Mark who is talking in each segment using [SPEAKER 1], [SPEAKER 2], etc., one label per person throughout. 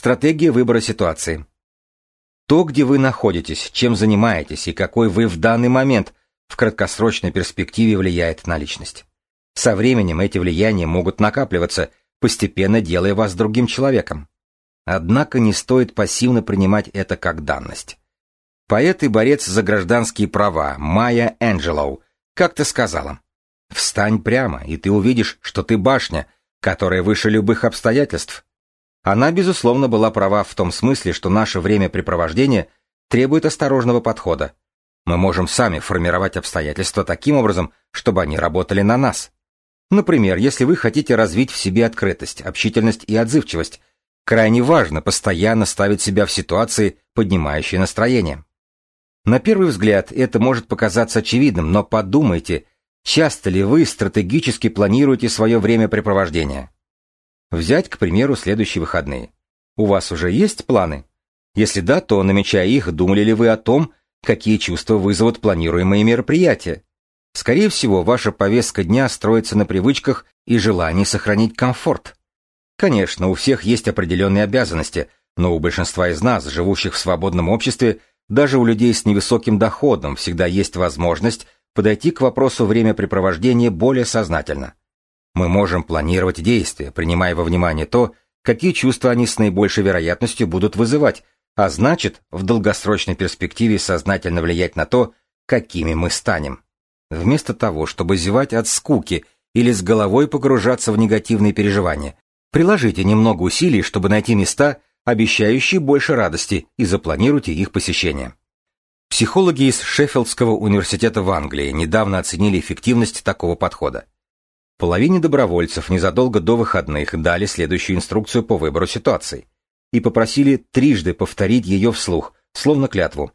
[SPEAKER 1] Стратегия выбора ситуации. То, где вы находитесь, чем занимаетесь и какой вы в данный момент в краткосрочной перспективе влияет на личность. Со временем эти влияния могут накапливаться, постепенно делая вас другим человеком. Однако не стоит пассивно принимать это как данность. Поэт и борец за гражданские права Майя Энджелоу как-то сказала, «Встань прямо, и ты увидишь, что ты башня, которая выше любых обстоятельств». Она, безусловно, была права в том смысле, что наше времяпрепровождение требует осторожного подхода. Мы можем сами формировать обстоятельства таким образом, чтобы они работали на нас. Например, если вы хотите развить в себе открытость, общительность и отзывчивость, крайне важно постоянно ставить себя в ситуации, поднимающие настроение. На первый взгляд это может показаться очевидным, но подумайте, часто ли вы стратегически планируете свое времяпрепровождение? Взять, к примеру, следующие выходные. У вас уже есть планы? Если да, то, намечая их, думали ли вы о том, какие чувства вызовут планируемые мероприятия? Скорее всего, ваша повестка дня строится на привычках и желании сохранить комфорт. Конечно, у всех есть определенные обязанности, но у большинства из нас, живущих в свободном обществе, даже у людей с невысоким доходом всегда есть возможность подойти к вопросу времяпрепровождения более сознательно. Мы можем планировать действия, принимая во внимание то, какие чувства они с наибольшей вероятностью будут вызывать, а значит, в долгосрочной перспективе сознательно влиять на то, какими мы станем. Вместо того, чтобы зевать от скуки или с головой погружаться в негативные переживания, приложите немного усилий, чтобы найти места, обещающие больше радости, и запланируйте их посещение. Психологи из Шеффилдского университета в Англии недавно оценили эффективность такого подхода. Половине добровольцев незадолго до выходных дали следующую инструкцию по выбору ситуации и попросили трижды повторить ее вслух, словно клятву.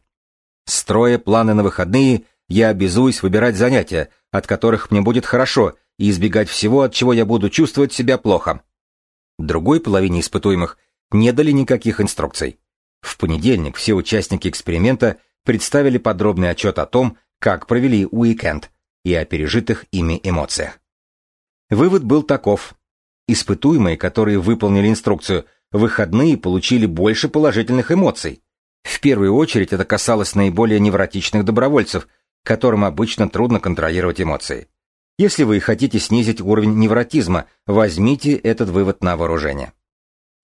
[SPEAKER 1] Строя планы на выходные – я обязуюсь выбирать занятия, от которых мне будет хорошо, и избегать всего, от чего я буду чувствовать себя плохо. Другой половине испытуемых не дали никаких инструкций. В понедельник все участники эксперимента представили подробный отчет о том, как провели уикенд и о пережитых ими эмоциях. Вывод был таков. Испытуемые, которые выполнили инструкцию, в выходные получили больше положительных эмоций. В первую очередь это касалось наиболее невротичных добровольцев, которым обычно трудно контролировать эмоции. Если вы хотите снизить уровень невротизма, возьмите этот вывод на вооружение.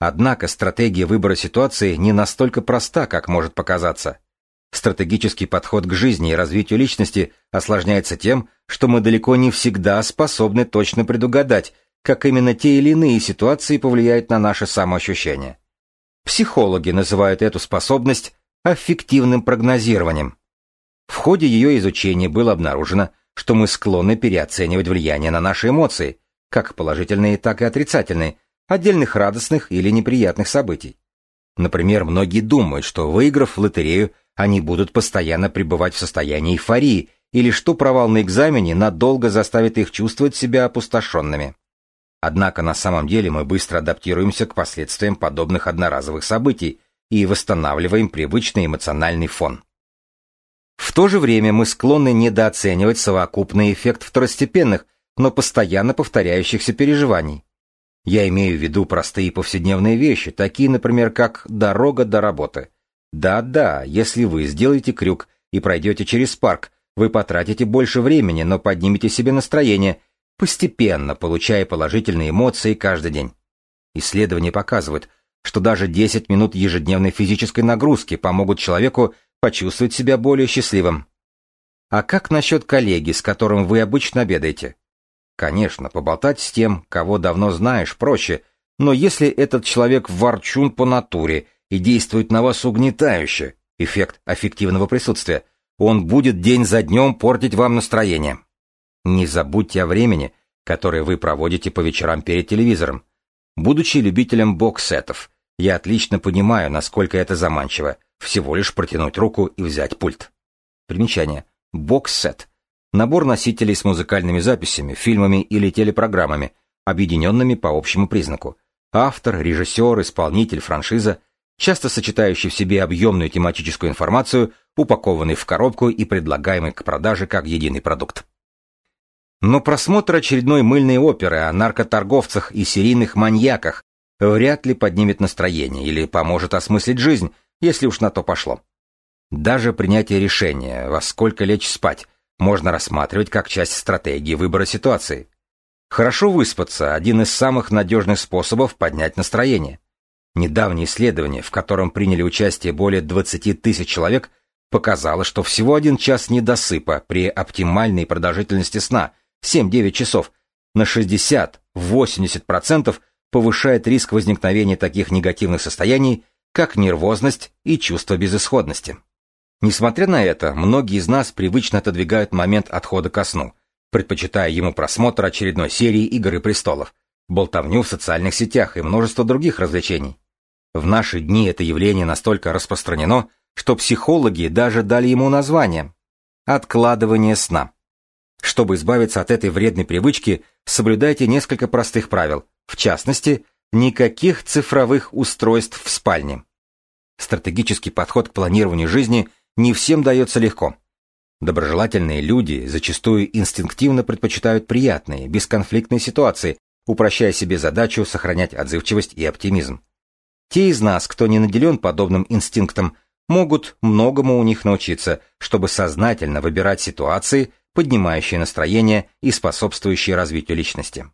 [SPEAKER 1] Однако стратегия выбора ситуации не настолько проста, как может показаться. Стратегический подход к жизни и развитию личности осложняется тем, что мы далеко не всегда способны точно предугадать, как именно те или иные ситуации повлияют на наше самоощущение. Психологи называют эту способность аффективным прогнозированием. В ходе ее изучения было обнаружено, что мы склонны переоценивать влияние на наши эмоции, как положительные, так и отрицательные, отдельных радостных или неприятных событий. Например, многие думают, что выиграв в лотерею, они будут постоянно пребывать в состоянии эйфории, или что провал на экзамене надолго заставит их чувствовать себя опустошенными. Однако на самом деле мы быстро адаптируемся к последствиям подобных одноразовых событий и восстанавливаем привычный эмоциональный фон. В то же время мы склонны недооценивать совокупный эффект второстепенных, но постоянно повторяющихся переживаний. Я имею в виду простые повседневные вещи, такие, например, как дорога до работы. Да-да, если вы сделаете крюк и пройдете через парк, вы потратите больше времени, но поднимете себе настроение, постепенно получая положительные эмоции каждый день. Исследования показывают, что даже 10 минут ежедневной физической нагрузки помогут человеку почувствовать себя более счастливым. А как насчет коллеги, с которым вы обычно обедаете? Конечно, поболтать с тем, кого давно знаешь, проще, но если этот человек ворчун по натуре и действует на вас угнетающе, эффект аффективного присутствия, он будет день за днем портить вам настроение. Не забудьте о времени, которое вы проводите по вечерам перед телевизором. Будучи любителем бокс-сетов, я отлично понимаю, насколько это заманчиво, всего лишь протянуть руку и взять пульт. Примечание. Бокс-сет. Набор носителей с музыкальными записями, фильмами или телепрограммами, объединенными по общему признаку. Автор, режиссер, исполнитель, франшиза, часто сочетающий в себе объемную тематическую информацию, упакованный в коробку и предлагаемый к продаже как единый продукт. Но просмотр очередной мыльной оперы о наркоторговцах и серийных маньяках вряд ли поднимет настроение или поможет осмыслить жизнь, если уж на то пошло. Даже принятие решения, во сколько лечь спать, можно рассматривать как часть стратегии выбора ситуации. Хорошо выспаться – один из самых надежных способов поднять настроение. Недавнее исследование, в котором приняли участие более 20 тысяч человек, показало, что всего один час недосыпа при оптимальной продолжительности сна 7-9 часов на 60-80% повышает риск возникновения таких негативных состояний, как нервозность и чувство безысходности. Несмотря на это, многие из нас привычно отодвигают момент отхода ко сну, предпочитая ему просмотр очередной серии «Игры престолов», болтовню в социальных сетях и множество других развлечений. В наши дни это явление настолько распространено, что психологи даже дали ему название – откладывание сна. Чтобы избавиться от этой вредной привычки, соблюдайте несколько простых правил, в частности, никаких цифровых устройств в спальне. Стратегический подход к планированию жизни – не всем дается легко. Доброжелательные люди зачастую инстинктивно предпочитают приятные, бесконфликтные ситуации, упрощая себе задачу сохранять отзывчивость и оптимизм. Те из нас, кто не наделен подобным инстинктом, могут многому у них научиться, чтобы сознательно выбирать ситуации, поднимающие настроение и способствующие развитию личности.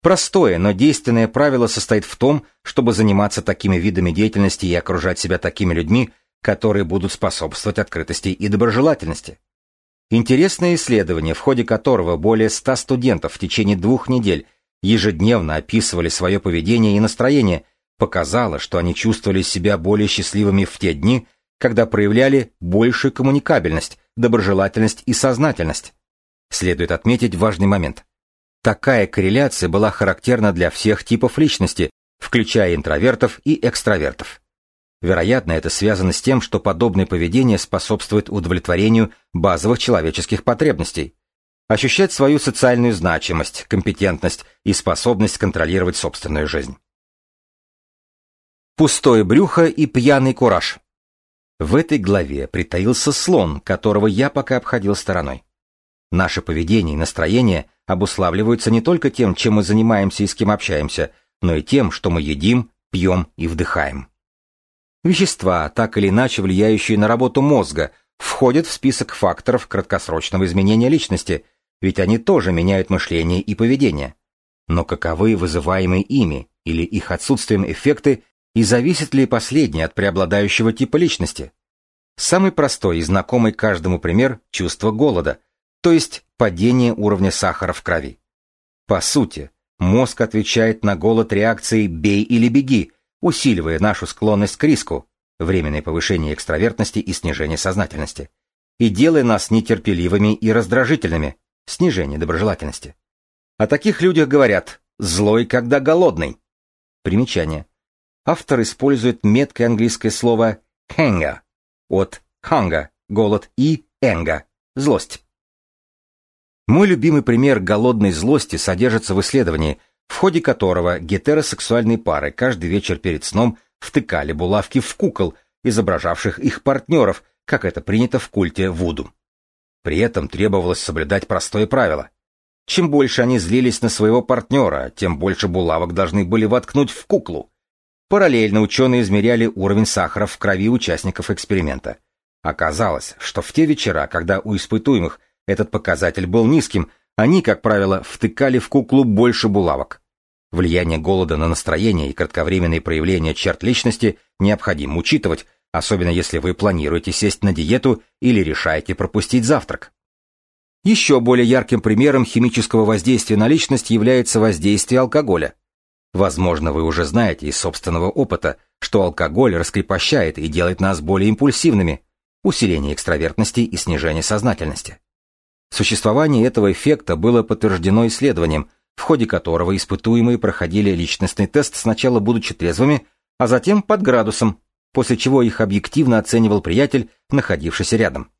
[SPEAKER 1] Простое, но действенное правило состоит в том, чтобы заниматься такими видами деятельности и окружать себя такими людьми, которые будут способствовать открытости и доброжелательности. Интересное исследование, в ходе которого более 100 студентов в течение двух недель ежедневно описывали свое поведение и настроение, показало, что они чувствовали себя более счастливыми в те дни, когда проявляли большую коммуникабельность, доброжелательность и сознательность. Следует отметить важный момент. Такая корреляция была характерна для всех типов личности, включая интровертов и экстравертов. Вероятно, это связано с тем, что подобное поведение способствует удовлетворению базовых человеческих потребностей. Ощущать свою социальную значимость, компетентность и способность контролировать собственную жизнь. Пустое брюхо и пьяный кураж. В этой главе притаился слон, которого я пока обходил стороной. Наше поведение и настроение обуславливаются не только тем, чем мы занимаемся и с кем общаемся, но и тем, что мы едим, пьем и вдыхаем. Вещества, так или иначе влияющие на работу мозга, входят в список факторов краткосрочного изменения личности, ведь они тоже меняют мышление и поведение. Но каковы вызываемые ими или их отсутствием эффекты и зависит ли последнее от преобладающего типа личности? Самый простой и знакомый каждому пример – чувство голода, то есть падение уровня сахара в крови. По сути, мозг отвечает на голод реакцией «бей или беги», усиливая нашу склонность к риску, временное повышение экстравертности и снижение сознательности, и делая нас нетерпеливыми и раздражительными, снижение доброжелательности. О таких людях говорят «злой, когда голодный». Примечание. Автор использует меткое английское слово «hanga» от «hunger» — голод и «энга» — злость. Мой любимый пример голодной злости содержится в исследовании – в ходе которого гетеросексуальные пары каждый вечер перед сном втыкали булавки в кукол, изображавших их партнеров, как это принято в культе Вуду. При этом требовалось соблюдать простое правило. Чем больше они злились на своего партнера, тем больше булавок должны были воткнуть в куклу. Параллельно ученые измеряли уровень сахара в крови участников эксперимента. Оказалось, что в те вечера, когда у испытуемых этот показатель был низким, они, как правило, втыкали в куклу больше булавок. Влияние голода на настроение и кратковременные проявления черт личности необходимо учитывать, особенно если вы планируете сесть на диету или решаете пропустить завтрак. Еще более ярким примером химического воздействия на личность является воздействие алкоголя. Возможно, вы уже знаете из собственного опыта, что алкоголь раскрепощает и делает нас более импульсивными, усиление экстравертности и снижение сознательности. Существование этого эффекта было подтверждено исследованием, в ходе которого испытуемые проходили личностный тест сначала будучи трезвыми, а затем под градусом, после чего их объективно оценивал приятель, находившийся рядом.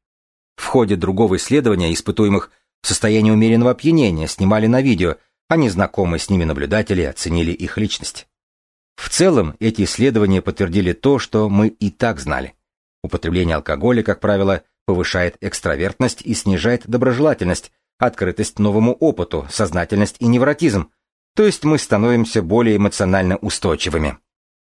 [SPEAKER 1] В ходе другого исследования испытуемых в состоянии умеренного опьянения снимали на видео, а незнакомые с ними наблюдатели оценили их личность. В целом, эти исследования подтвердили то, что мы и так знали. Употребление алкоголя, как правило, повышает экстравертность и снижает доброжелательность, открытость новому опыту, сознательность и невротизм, то есть мы становимся более эмоционально устойчивыми.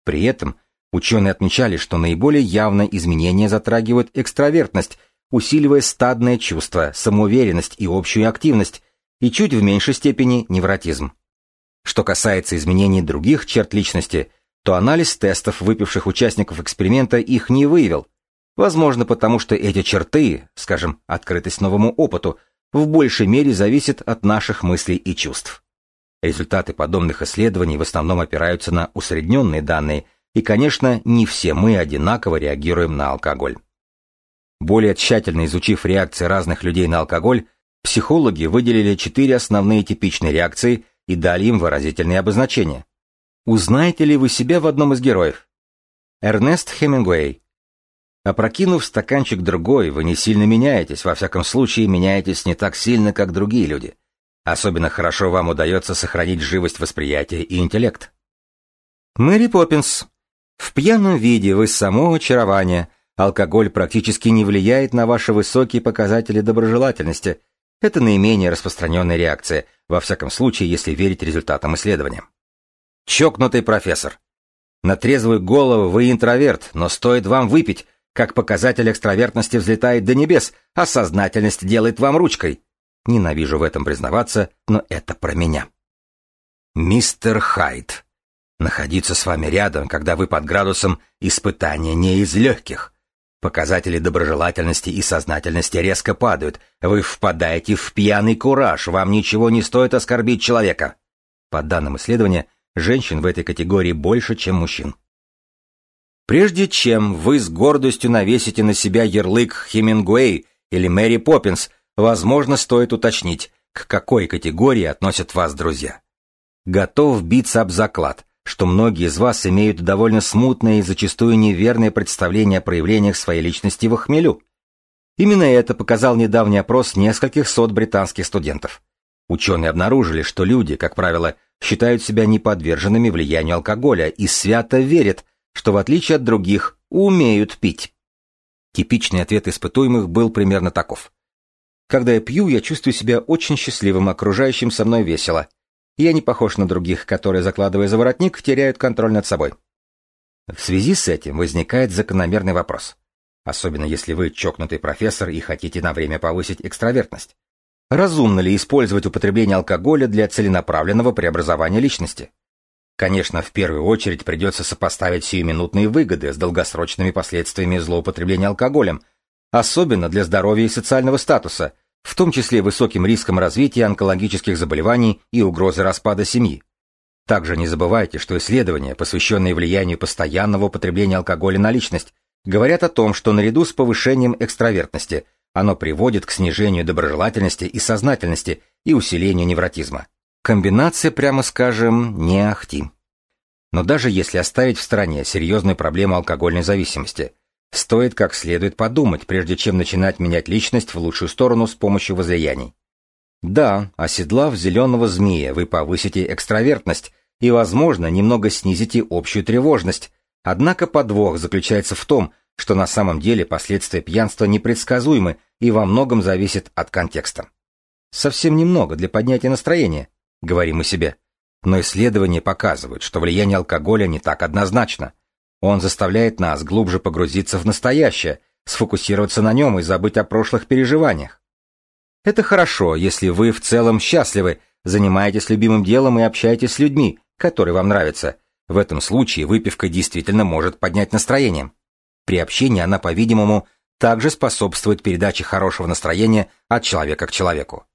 [SPEAKER 1] При этом ученые отмечали, что наиболее явно изменения затрагивают экстравертность, усиливая стадное чувство, самоуверенность и общую активность, и чуть в меньшей степени невротизм. Что касается изменений других черт личности, то анализ тестов выпивших участников эксперимента их не выявил. Возможно, потому что эти черты, скажем, открытость новому опыту, в большей мере зависят от наших мыслей и чувств. Результаты подобных исследований в основном опираются на усредненные данные, и, конечно, не все мы одинаково реагируем на алкоголь. Более тщательно изучив реакции разных людей на алкоголь, психологи выделили четыре основные типичные реакции и дали им выразительные обозначения. Узнаете ли вы себя в одном из героев? Эрнест Хемингуэй. Опрокинув стаканчик другой, вы не сильно меняетесь, во всяком случае меняетесь не так сильно, как другие люди – Особенно хорошо вам удается сохранить живость восприятия и интеллект. Мэри Поппинс. В пьяном виде вы само очарование. Алкоголь практически не влияет на ваши высокие показатели доброжелательности. Это наименее распространенная реакция, во всяком случае, если верить результатам исследования. Чокнутый профессор. На трезвую голову вы интроверт, но стоит вам выпить, как показатель экстравертности взлетает до небес, а сознательность делает вам ручкой. Ненавижу в этом признаваться, но это про меня. Мистер Хайд. Находиться с вами рядом, когда вы под градусом испытания не из легких. Показатели доброжелательности и сознательности резко падают. Вы впадаете в пьяный кураж, вам ничего не стоит оскорбить человека. По данным исследования, женщин в этой категории больше, чем мужчин. Прежде чем вы с гордостью навесите на себя ярлык Хемингуэй или Мэри Поппинс, Возможно, стоит уточнить, к какой категории относят вас друзья. Готов биться об заклад, что многие из вас имеют довольно смутное и зачастую неверное представление о проявлениях своей личности в хмелю. Именно это показал недавний опрос нескольких сот британских студентов. Ученые обнаружили, что люди, как правило, считают себя неподверженными влиянию алкоголя и свято верят, что в отличие от других умеют пить. Типичный ответ испытуемых был примерно таков. Когда я пью, я чувствую себя очень счастливым, окружающим со мной весело. Я не похож на других, которые, закладывая за воротник, теряют контроль над собой. В связи с этим возникает закономерный вопрос. Особенно если вы чокнутый профессор и хотите на время повысить экстравертность. Разумно ли использовать употребление алкоголя для целенаправленного преобразования личности? Конечно, в первую очередь придется сопоставить сиюминутные выгоды с долгосрочными последствиями злоупотребления алкоголем – особенно для здоровья и социального статуса, в том числе высоким риском развития онкологических заболеваний и угрозы распада семьи. Также не забывайте, что исследования, посвященные влиянию постоянного употребления алкоголя на личность, говорят о том, что наряду с повышением экстравертности оно приводит к снижению доброжелательности и сознательности и усилению невротизма. Комбинация, прямо скажем, не ахти. Но даже если оставить в стороне серьезную проблему алкогольной зависимости – Стоит как следует подумать, прежде чем начинать менять личность в лучшую сторону с помощью возлияний. Да, оседлав зеленого змея, вы повысите экстравертность и, возможно, немного снизите общую тревожность. Однако подвох заключается в том, что на самом деле последствия пьянства непредсказуемы и во многом зависят от контекста. Совсем немного для поднятия настроения, говорим мы себе. Но исследования показывают, что влияние алкоголя не так однозначно. Он заставляет нас глубже погрузиться в настоящее, сфокусироваться на нем и забыть о прошлых переживаниях. Это хорошо, если вы в целом счастливы, занимаетесь любимым делом и общаетесь с людьми, которые вам нравятся. В этом случае выпивка действительно может поднять настроение. При общении она, по-видимому, также способствует передаче хорошего настроения от человека к человеку.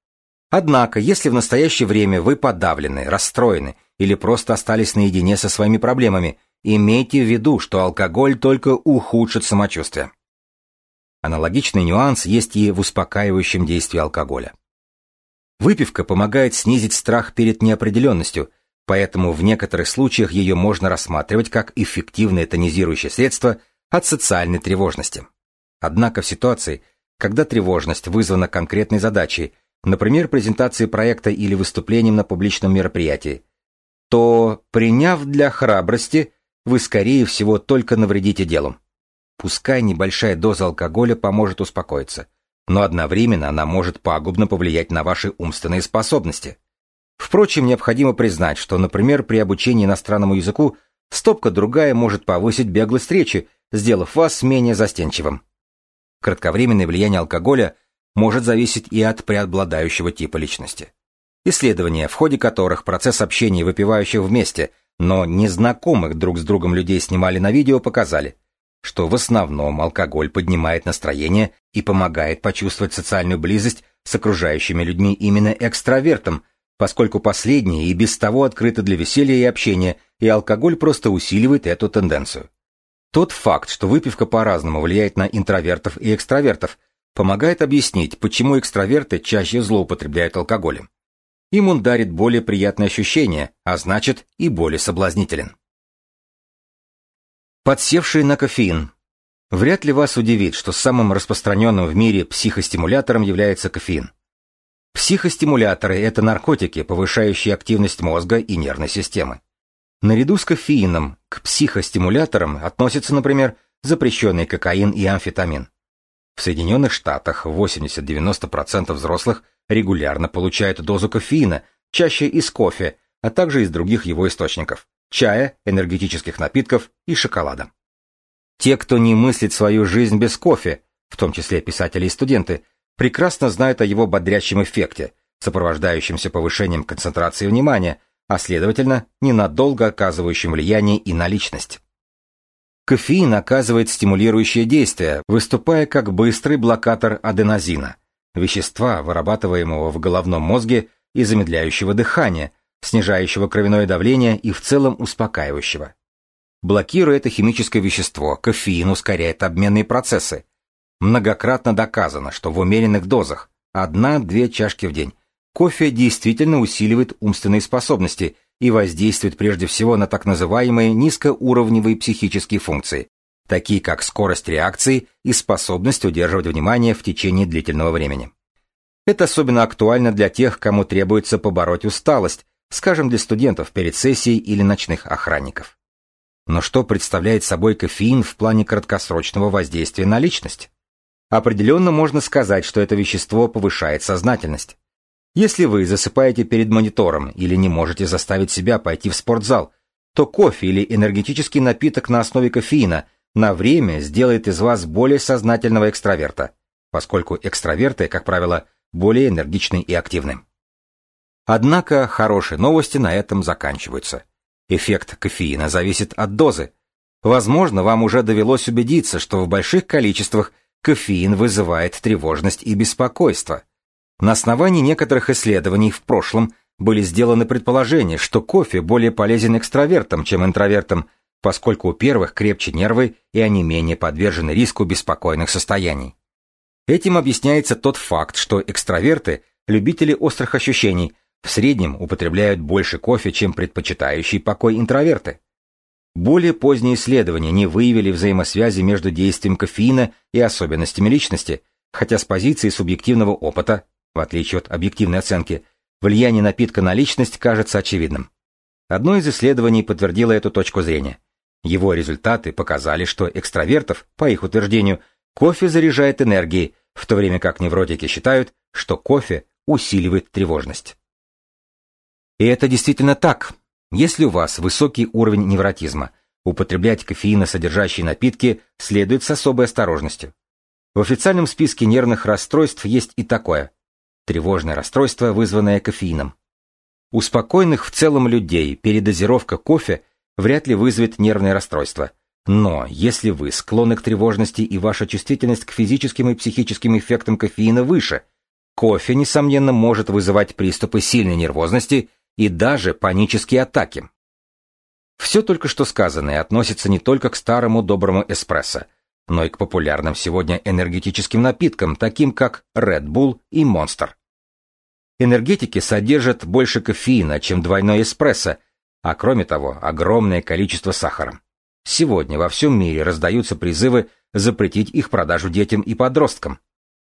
[SPEAKER 1] Однако, если в настоящее время вы подавлены, расстроены или просто остались наедине со своими проблемами, Имейте в виду, что алкоголь только ухудшит самочувствие. Аналогичный нюанс есть и в успокаивающем действии алкоголя. Выпивка помогает снизить страх перед неопределенностью, поэтому в некоторых случаях ее можно рассматривать как эффективное тонизирующее средство от социальной тревожности. Однако в ситуации, когда тревожность вызвана конкретной задачей, например, презентацией проекта или выступлением на публичном мероприятии, то, приняв для храбрости, вы, скорее всего, только навредите делу. Пускай небольшая доза алкоголя поможет успокоиться, но одновременно она может пагубно повлиять на ваши умственные способности. Впрочем, необходимо признать, что, например, при обучении иностранному языку стопка другая может повысить беглость речи, сделав вас менее застенчивым. Кратковременное влияние алкоголя может зависеть и от преобладающего типа личности. Исследования, в ходе которых процесс общения выпивающих вместе, но незнакомых друг с другом людей снимали на видео, показали, что в основном алкоголь поднимает настроение и помогает почувствовать социальную близость с окружающими людьми именно экстравертам, поскольку последние и без того открыты для веселья и общения, и алкоголь просто усиливает эту тенденцию. Тот факт, что выпивка по-разному влияет на интровертов и экстравертов, помогает объяснить, почему экстраверты чаще злоупотребляют алкоголем. Им он дарит более приятные ощущения, а значит и более соблазнителен. Подсевшие на кофеин. Вряд ли вас удивит, что самым распространенным в мире психостимулятором является кофеин. Психостимуляторы – это наркотики, повышающие активность мозга и нервной системы. Наряду с кофеином к психостимуляторам относятся, например, запрещенный кокаин и амфетамин. В Соединенных Штатах 80-90% взрослых регулярно получают дозу кофеина, чаще из кофе, а также из других его источников чая, энергетических напитков и шоколада. Те, кто не мыслит свою жизнь без кофе, в том числе писатели и студенты, прекрасно знают о его бодрящем эффекте, сопровождающемся повышением концентрации внимания, а следовательно, ненадолго оказывающим влияние и на личность. Кофеин оказывает стимулирующее действие, выступая как быстрый блокатор аденозина, вещества, вырабатываемого в головном мозге и замедляющего дыхание, снижающего кровяное давление и в целом успокаивающего. Блокируя это химическое вещество, кофеин ускоряет обменные процессы. Многократно доказано, что в умеренных дозах, одна-две чашки в день, кофе действительно усиливает умственные способности и воздействует прежде всего на так называемые низкоуровневые психические функции, такие как скорость реакции и способность удерживать внимание в течение длительного времени. Это особенно актуально для тех, кому требуется побороть усталость, скажем, для студентов перед сессией или ночных охранников. Но что представляет собой кофеин в плане краткосрочного воздействия на личность? Определенно можно сказать, что это вещество повышает сознательность. Если вы засыпаете перед монитором или не можете заставить себя пойти в спортзал, то кофе или энергетический напиток на основе кофеина на время сделает из вас более сознательного экстраверта, поскольку экстраверты, как правило, более энергичны и активны. Однако хорошие новости на этом заканчиваются. Эффект кофеина зависит от дозы. Возможно, вам уже довелось убедиться, что в больших количествах кофеин вызывает тревожность и беспокойство. На основании некоторых исследований в прошлом были сделаны предположения, что кофе более полезен экстравертам, чем интровертам, поскольку у первых крепче нервы и они менее подвержены риску беспокойных состояний. Этим объясняется тот факт, что экстраверты – любители острых ощущений, в среднем употребляют больше кофе, чем предпочитающие покой интроверты. Более поздние исследования не выявили взаимосвязи между действием кофеина и особенностями личности, хотя с позиции субъективного опыта, в отличие от объективной оценки, влияние напитка на личность кажется очевидным. Одно из исследований подтвердило эту точку зрения. Его результаты показали, что экстравертов, по их утверждению, кофе заряжает энергией, в то время как невротики считают, что кофе усиливает тревожность. И это действительно так. Если у вас высокий уровень невротизма, употреблять кофеиносодержащие напитки следует с особой осторожностью. В официальном списке нервных расстройств есть и такое – тревожное расстройство, вызванное кофеином. У спокойных в целом людей передозировка кофе вряд ли вызовет нервное расстройство. Но если вы склонны к тревожности и ваша чувствительность к физическим и психическим эффектам кофеина выше, кофе, несомненно, может вызывать приступы сильной нервозности – и даже панические атаки. Все только что сказанное относится не только к старому доброму эспрессо, но и к популярным сегодня энергетическим напиткам, таким как Red Bull и Monster. Энергетики содержат больше кофеина, чем двойной эспрессо, а кроме того, огромное количество сахара. Сегодня во всем мире раздаются призывы запретить их продажу детям и подросткам.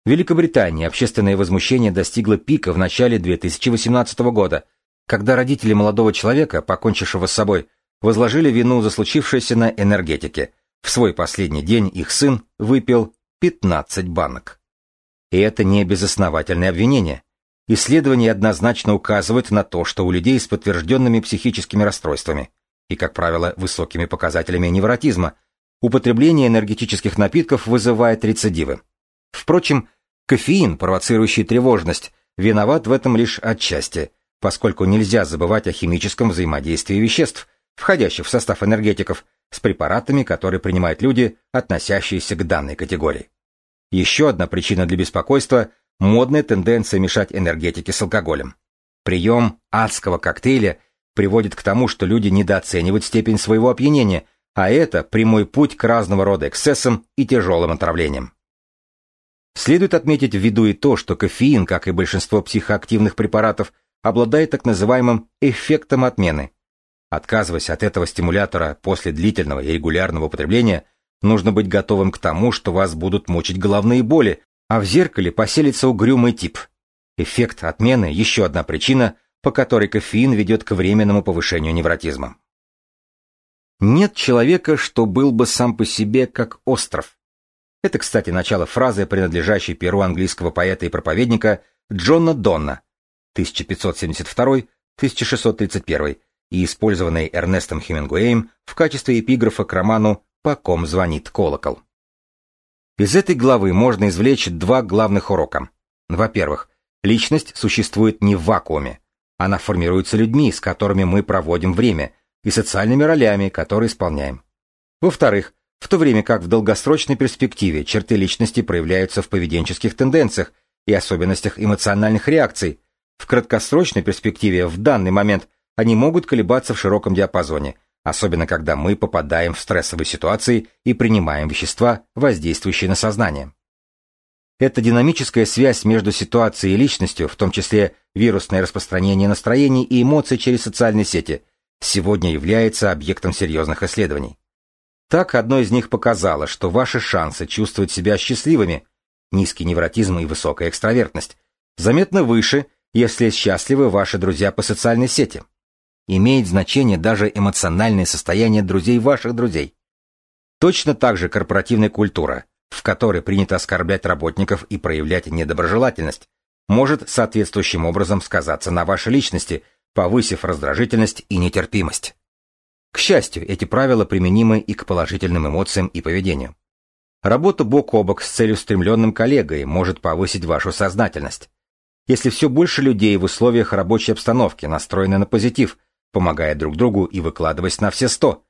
[SPEAKER 1] В Великобритании общественное возмущение достигло пика в начале 2018 года, когда родители молодого человека, покончившего с собой, возложили вину за случившееся на энергетике. В свой последний день их сын выпил 15 банок. И это не безосновательное обвинение. Исследования однозначно указывают на то, что у людей с подтвержденными психическими расстройствами и, как правило, высокими показателями невротизма, употребление энергетических напитков вызывает рецидивы. Впрочем, кофеин, провоцирующий тревожность, виноват в этом лишь отчасти, поскольку нельзя забывать о химическом взаимодействии веществ, входящих в состав энергетиков, с препаратами, которые принимают люди, относящиеся к данной категории. Еще одна причина для беспокойства – модная тенденция мешать энергетики с алкоголем. Прием адского коктейля приводит к тому, что люди недооценивают степень своего опьянения, а это прямой путь к разного рода эксцессам и тяжелым отравлениям. Следует отметить в виду и то, что кофеин, как и большинство психоактивных препаратов, обладает так называемым эффектом отмены. Отказываясь от этого стимулятора после длительного и регулярного употребления, нужно быть готовым к тому, что вас будут мучить головные боли, а в зеркале поселится угрюмый тип. Эффект отмены – еще одна причина, по которой кофеин ведет к временному повышению невротизма. Нет человека, что был бы сам по себе как остров. Это, кстати, начало фразы, принадлежащей перу английского поэта и проповедника Джона Донна 1572-1631 и использованной Эрнестом Хемингуэем в качестве эпиграфа к роману «По ком звонит колокол». Из этой главы можно извлечь два главных урока. Во-первых, личность существует не в вакууме. Она формируется людьми, с которыми мы проводим время, и социальными ролями, которые исполняем. Во-вторых, в то время как в долгосрочной перспективе черты личности проявляются в поведенческих тенденциях и особенностях эмоциональных реакций, в краткосрочной перспективе в данный момент они могут колебаться в широком диапазоне, особенно когда мы попадаем в стрессовые ситуации и принимаем вещества, воздействующие на сознание. Эта динамическая связь между ситуацией и личностью, в том числе вирусное распространение настроений и эмоций через социальные сети, сегодня является объектом серьезных исследований. Так, одно из них показало, что ваши шансы чувствовать себя счастливыми, низкий невротизм и высокая экстравертность, заметно выше, если счастливы ваши друзья по социальной сети. Имеет значение даже эмоциональное состояние друзей ваших друзей. Точно так же корпоративная культура, в которой принято оскорблять работников и проявлять недоброжелательность, может соответствующим образом сказаться на вашей личности, повысив раздражительность и нетерпимость. К счастью, эти правила применимы и к положительным эмоциям и поведению. Работа бок о бок с целеустремленным коллегой может повысить вашу сознательность. Если все больше людей в условиях рабочей обстановки настроены на позитив, помогая друг другу и выкладываясь на все сто,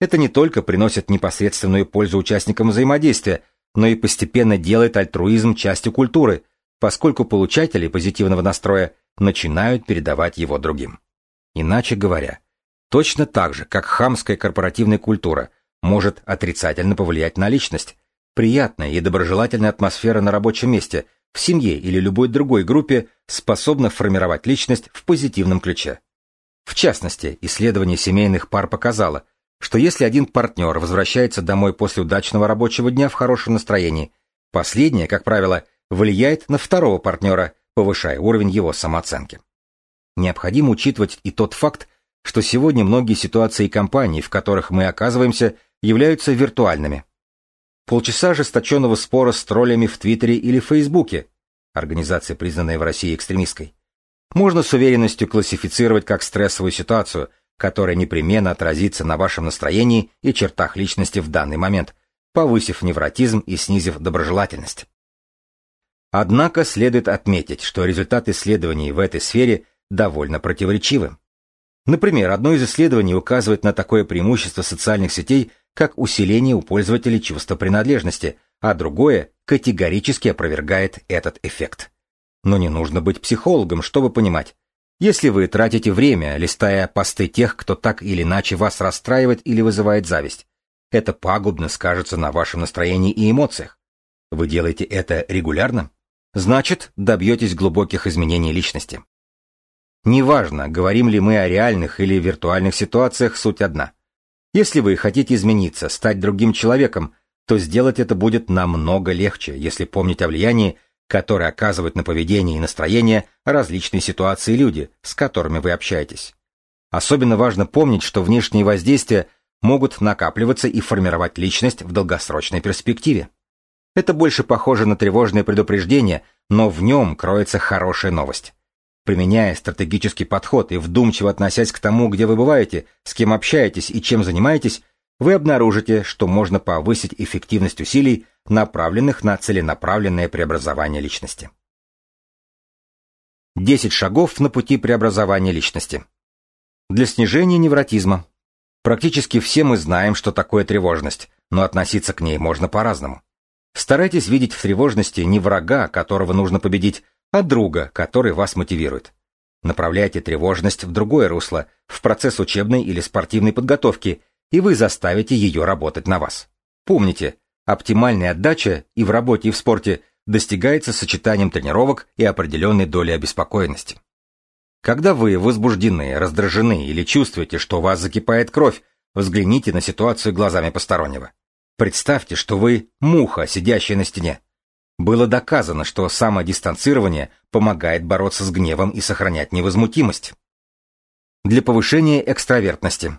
[SPEAKER 1] это не только приносит непосредственную пользу участникам взаимодействия, но и постепенно делает альтруизм частью культуры, поскольку получатели позитивного настроя начинают передавать его другим. Иначе говоря, Точно так же, как хамская корпоративная культура может отрицательно повлиять на личность, приятная и доброжелательная атмосфера на рабочем месте, в семье или любой другой группе способна формировать личность в позитивном ключе. В частности, исследование семейных пар показало, что если один партнер возвращается домой после удачного рабочего дня в хорошем настроении, последнее, как правило, влияет на второго партнера, повышая уровень его самооценки. Необходимо учитывать и тот факт, что сегодня многие ситуации и компании, в которых мы оказываемся, являются виртуальными. Полчаса ожесточенного спора с троллями в Твиттере или Фейсбуке, организация, признанная в России экстремистской, можно с уверенностью классифицировать как стрессовую ситуацию, которая непременно отразится на вашем настроении и чертах личности в данный момент, повысив невротизм и снизив доброжелательность. Однако следует отметить, что результат исследований в этой сфере довольно противоречивы. Например, одно из исследований указывает на такое преимущество социальных сетей, как усиление у пользователей чувства принадлежности, а другое категорически опровергает этот эффект. Но не нужно быть психологом, чтобы понимать. Если вы тратите время, листая посты тех, кто так или иначе вас расстраивает или вызывает зависть, это пагубно скажется на вашем настроении и эмоциях. Вы делаете это регулярно? Значит, добьетесь глубоких изменений личности. Неважно, говорим ли мы о реальных или виртуальных ситуациях, суть одна. Если вы хотите измениться, стать другим человеком, то сделать это будет намного легче, если помнить о влиянии, которое оказывают на поведение и настроение различные ситуации люди, с которыми вы общаетесь. Особенно важно помнить, что внешние воздействия могут накапливаться и формировать личность в долгосрочной перспективе. Это больше похоже на тревожное предупреждение, но в нем кроется хорошая новость. Применяя стратегический подход и вдумчиво относясь к тому, где вы бываете, с кем общаетесь и чем занимаетесь, вы обнаружите, что можно повысить эффективность усилий, направленных на целенаправленное преобразование личности. 10 шагов на пути преобразования личности. Для снижения невротизма. Практически все мы знаем, что такое тревожность, но относиться к ней можно по-разному. Старайтесь видеть в тревожности не врага, которого нужно победить, а друга, который вас мотивирует. Направляйте тревожность в другое русло, в процесс учебной или спортивной подготовки, и вы заставите ее работать на вас. Помните, оптимальная отдача и в работе, и в спорте достигается сочетанием тренировок и определенной доли обеспокоенности. Когда вы возбуждены, раздражены или чувствуете, что у вас закипает кровь, взгляните на ситуацию глазами постороннего. Представьте, что вы муха, сидящая на стене. Было доказано, что самодистанцирование помогает бороться с гневом и сохранять невозмутимость. Для повышения экстравертности.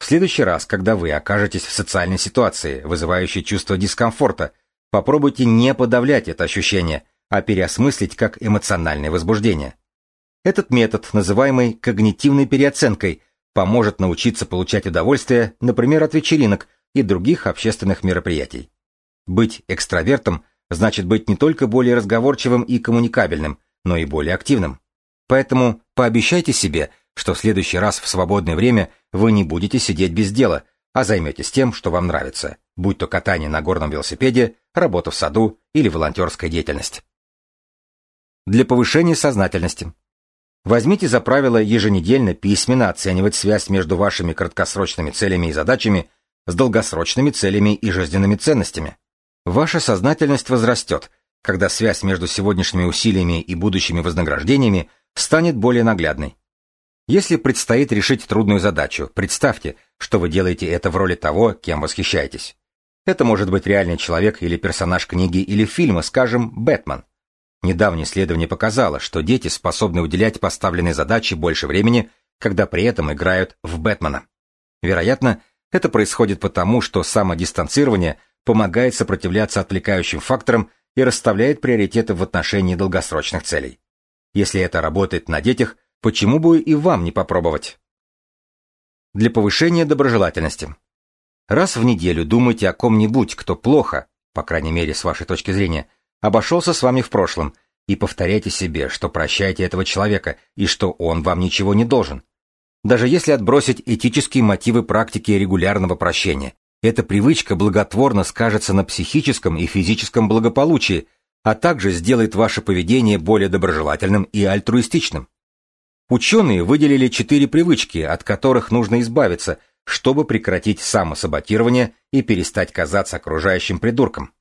[SPEAKER 1] В следующий раз, когда вы окажетесь в социальной ситуации, вызывающей чувство дискомфорта, попробуйте не подавлять это ощущение, а переосмыслить как эмоциональное возбуждение. Этот метод, называемый когнитивной переоценкой, поможет научиться получать удовольствие, например, от вечеринок и других общественных мероприятий. Быть экстравертом значит быть не только более разговорчивым и коммуникабельным, но и более активным. Поэтому пообещайте себе, что в следующий раз в свободное время вы не будете сидеть без дела, а займетесь тем, что вам нравится, будь то катание на горном велосипеде, работа в саду или волонтерская деятельность. Для повышения сознательности. Возьмите за правило еженедельно письменно оценивать связь между вашими краткосрочными целями и задачами с долгосрочными целями и жизненными ценностями. Ваша сознательность возрастет, когда связь между сегодняшними усилиями и будущими вознаграждениями станет более наглядной. Если предстоит решить трудную задачу, представьте, что вы делаете это в роли того, кем восхищаетесь. Это может быть реальный человек или персонаж книги или фильма, скажем, Бэтмен. Недавнее исследование показало, что дети способны уделять поставленной задаче больше времени, когда при этом играют в Бэтмена. Вероятно, это происходит потому, что самодистанцирование – помогает сопротивляться отвлекающим факторам и расставляет приоритеты в отношении долгосрочных целей. Если это работает на детях, почему бы и вам не попробовать? Для повышения доброжелательности. Раз в неделю думайте о ком-нибудь, кто плохо, по крайней мере с вашей точки зрения, обошелся с вами в прошлом, и повторяйте себе, что прощаете этого человека и что он вам ничего не должен. Даже если отбросить этические мотивы практики регулярного прощения, эта привычка благотворно скажется на психическом и физическом благополучии, а также сделает ваше поведение более доброжелательным и альтруистичным. Ученые выделили четыре привычки, от которых нужно избавиться, чтобы прекратить самосаботирование и перестать казаться окружающим придурком.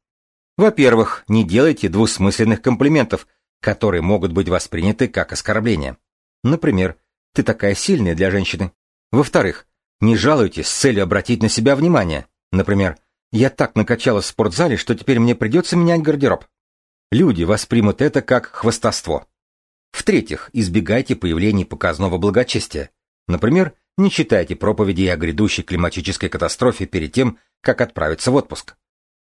[SPEAKER 1] Во-первых, не делайте двусмысленных комплиментов, которые могут быть восприняты как оскорбление. Например, «ты такая сильная для женщины». Во-вторых, не жалуйтесь с целью обратить на себя внимание. Например, «Я так накачалась в спортзале, что теперь мне придется менять гардероб». Люди воспримут это как хвастовство. В-третьих, избегайте появлений показного благочестия. Например, не читайте проповеди о грядущей климатической катастрофе перед тем, как отправиться в отпуск.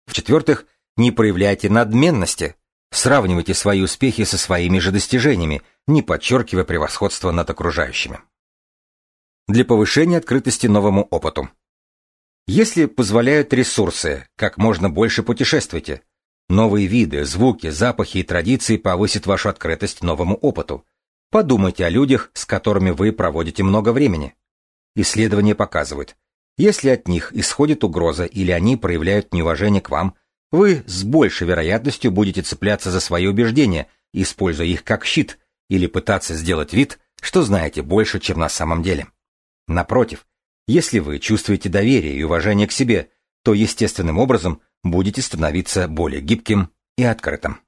[SPEAKER 1] В-четвертых, не проявляйте надменности. Сравнивайте свои успехи со своими же достижениями, не подчеркивая превосходство над окружающими для повышения открытости новому опыту. Если позволяют ресурсы, как можно больше путешествуйте. Новые виды, звуки, запахи и традиции повысят вашу открытость новому опыту. Подумайте о людях, с которыми вы проводите много времени. Исследования показывают, если от них исходит угроза или они проявляют неуважение к вам, вы с большей вероятностью будете цепляться за свои убеждения, используя их как щит, или пытаться сделать вид, что знаете больше, чем на самом деле. Напротив, если вы чувствуете доверие и уважение к себе, то естественным образом будете становиться более гибким и открытым.